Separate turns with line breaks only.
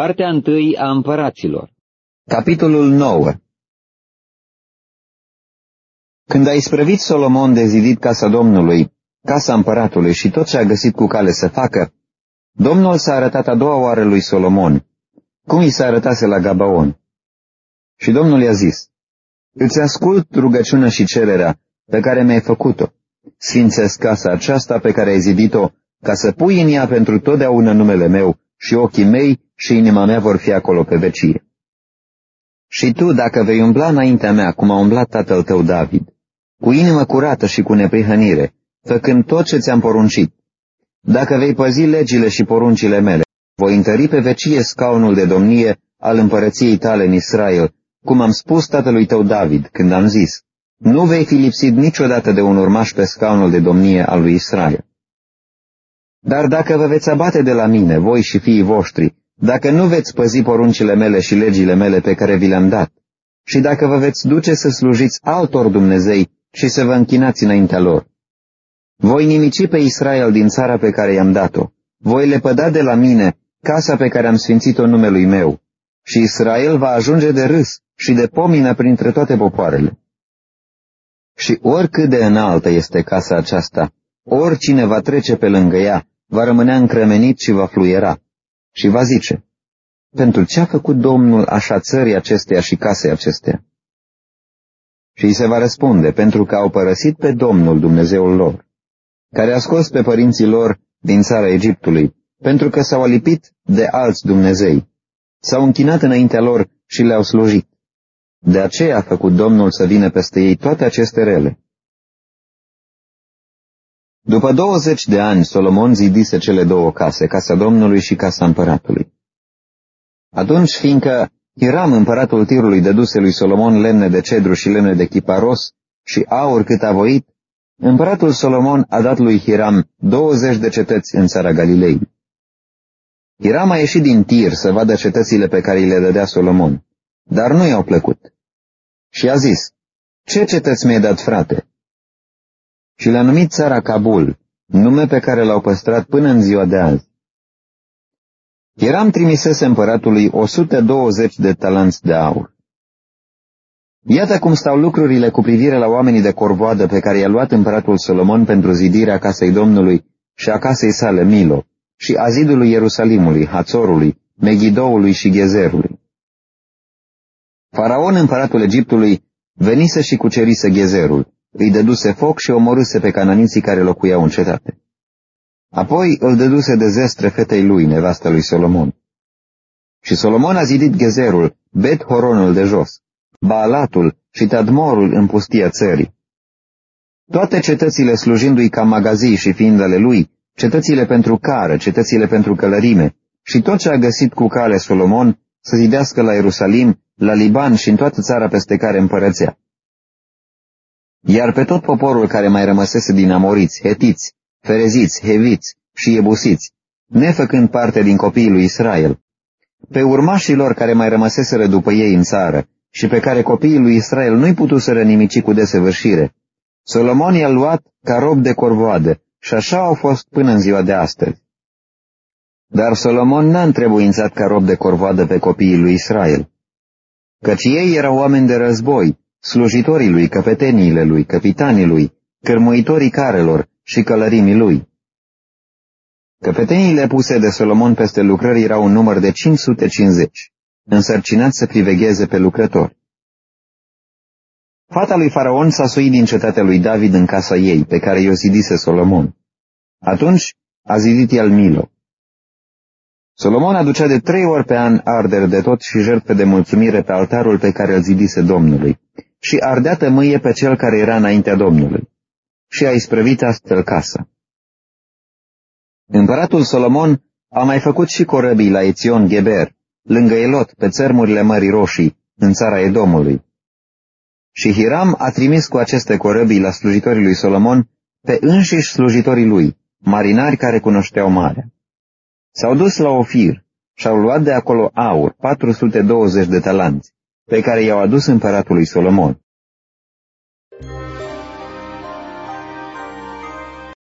Cartea întâi a împăraților
Capitolul 9 Când a isprăvit Solomon de zidit casa Domnului, casa împăratului și tot ce a găsit cu cale să facă, Domnul s-a arătat a doua oară lui Solomon, cum i s-a arătase la Gabaon. Și Domnul i-a zis, Îți ascult rugăciunea și cererea pe care mi-ai făcut-o. Sfințesc casa aceasta pe care ai zidit-o, ca să pui în ea pentru totdeauna numele meu și ochii mei și inima mea vor fi acolo pe vecie. Și tu, dacă vei umbla înaintea mea, cum a umblat tatăl tău David, cu inimă curată și cu neprihănire, făcând tot ce ți-am poruncit, dacă vei păzi legile și poruncile mele, voi întări pe vecie scaunul de domnie al împărăției tale în Israel, cum am spus tatălui tău David, când am zis, nu vei fi lipsit niciodată de un urmaș pe scaunul de domnie al lui Israel. Dar dacă vă veți abate de la mine, voi și fiii voștri, dacă nu veți păzi poruncile mele și legile mele pe care vi le-am dat, și dacă vă veți duce să slujiți altor Dumnezei și să vă închinați înaintea lor, voi nimici pe Israel din țara pe care i-am dat-o, voi lepăda de la mine casa pe care am sfințit-o numelui meu, și Israel va ajunge de râs și de pomină printre toate popoarele. Și oricât de înaltă este casa aceasta, oricine va trece pe lângă ea, va rămânea încremenit și va fluiera și va zice, pentru ce a făcut Domnul așa țării acesteia și casei acesteia? Și îi se va răspunde, pentru că au părăsit pe Domnul Dumnezeul lor, care a scos pe părinții lor din țara Egiptului, pentru că s-au alipit de alți Dumnezei, s-au închinat înaintea lor și le-au slujit. De aceea a făcut Domnul să vină peste ei toate aceste rele. După 20 de ani, Solomon zidise cele două case, casa Domnului și casa împăratului. Atunci, fiindcă Hiram, împăratul tirului, dăduse lui Solomon lemne de cedru și lemne de chiparos și aur cât a voit, împăratul Solomon a dat lui Hiram 20 de cetăți în țara Galilei. Hiram a ieșit din tir să vadă cetățile pe care îi le dădea Solomon, dar nu i-au plăcut. Și a zis, ce cetăți mi-ai dat, frate? Și l-a numit țara Kabul, nume pe care l-au păstrat până în ziua de azi. Eram trimisese împăratului 120 de talanți de aur. Iată cum stau lucrurile cu privire la oamenii de corvoadă pe care i-a luat împăratul Solomon pentru zidirea casei Domnului și a casei sale Milo și a zidului Ierusalimului, Hațorului, Megidoului și Ghezerului. Faraon, împăratul Egiptului, venise și cucerise Ghezerul îi dăduse foc și omorâse pe cananiții care locuiau în cetate. Apoi îl dăduse de zestre fetei lui, nevasta lui Solomon. Și Solomon a zidit Gezerul, Bet Horonul de jos, Baalatul și Tadmorul în pustia țării. Toate cetățile slujindu-i ca magazii și fiind ale lui, cetățile pentru cară, cetățile pentru călărime și tot ce a găsit cu cale Solomon să zidească la Ierusalim, la Liban și în toată țara peste care împărățea. Iar pe tot poporul care mai rămăsese din amoriți, hetiți, fereziți, heviți și ebusiți, nefăcând parte din copiii lui Israel, pe urmașii lor care mai rămăseseră după ei în țară și pe care copiii lui Israel nu-i putuseră nimici cu desăvârșire, Solomon i-a luat ca rob de corvoadă și așa au fost până în ziua de astăzi. Dar Solomon n-a întrebuințat ca rob de corvoadă pe copiii lui Israel, căci ei erau oameni de război slujitorii lui, căpeteniile lui, capitanii lui, cărmuitorii carelor și călărimii lui. Căpeteniile puse de Solomon peste lucrări erau un număr de 550, însărcinați să privegheze pe lucrători. Fata lui Faraon s-a suit din cetatea lui David în casa ei, pe care i-o zidise Solomon. Atunci a zidit el Milo. Solomon aducea de trei ori pe an arderi de tot și jertfe de mulțumire pe altarul pe care îl zidise Domnului și ardea tămâie pe cel care era înaintea Domnului. Și a isprăvit astfel casa. Împăratul Solomon a mai făcut și corăbii la Ețion Geber, lângă Elot, pe țărmurile Mării Roșii, în țara Edomului. Și Hiram a trimis cu aceste corăbii la slujitorii lui Solomon pe înșiși slujitorii lui, marinari care cunoșteau marea. S-au dus la Ofir și au luat de acolo aur, 420 de talanți, pe care i-au adus împăratului Solomon.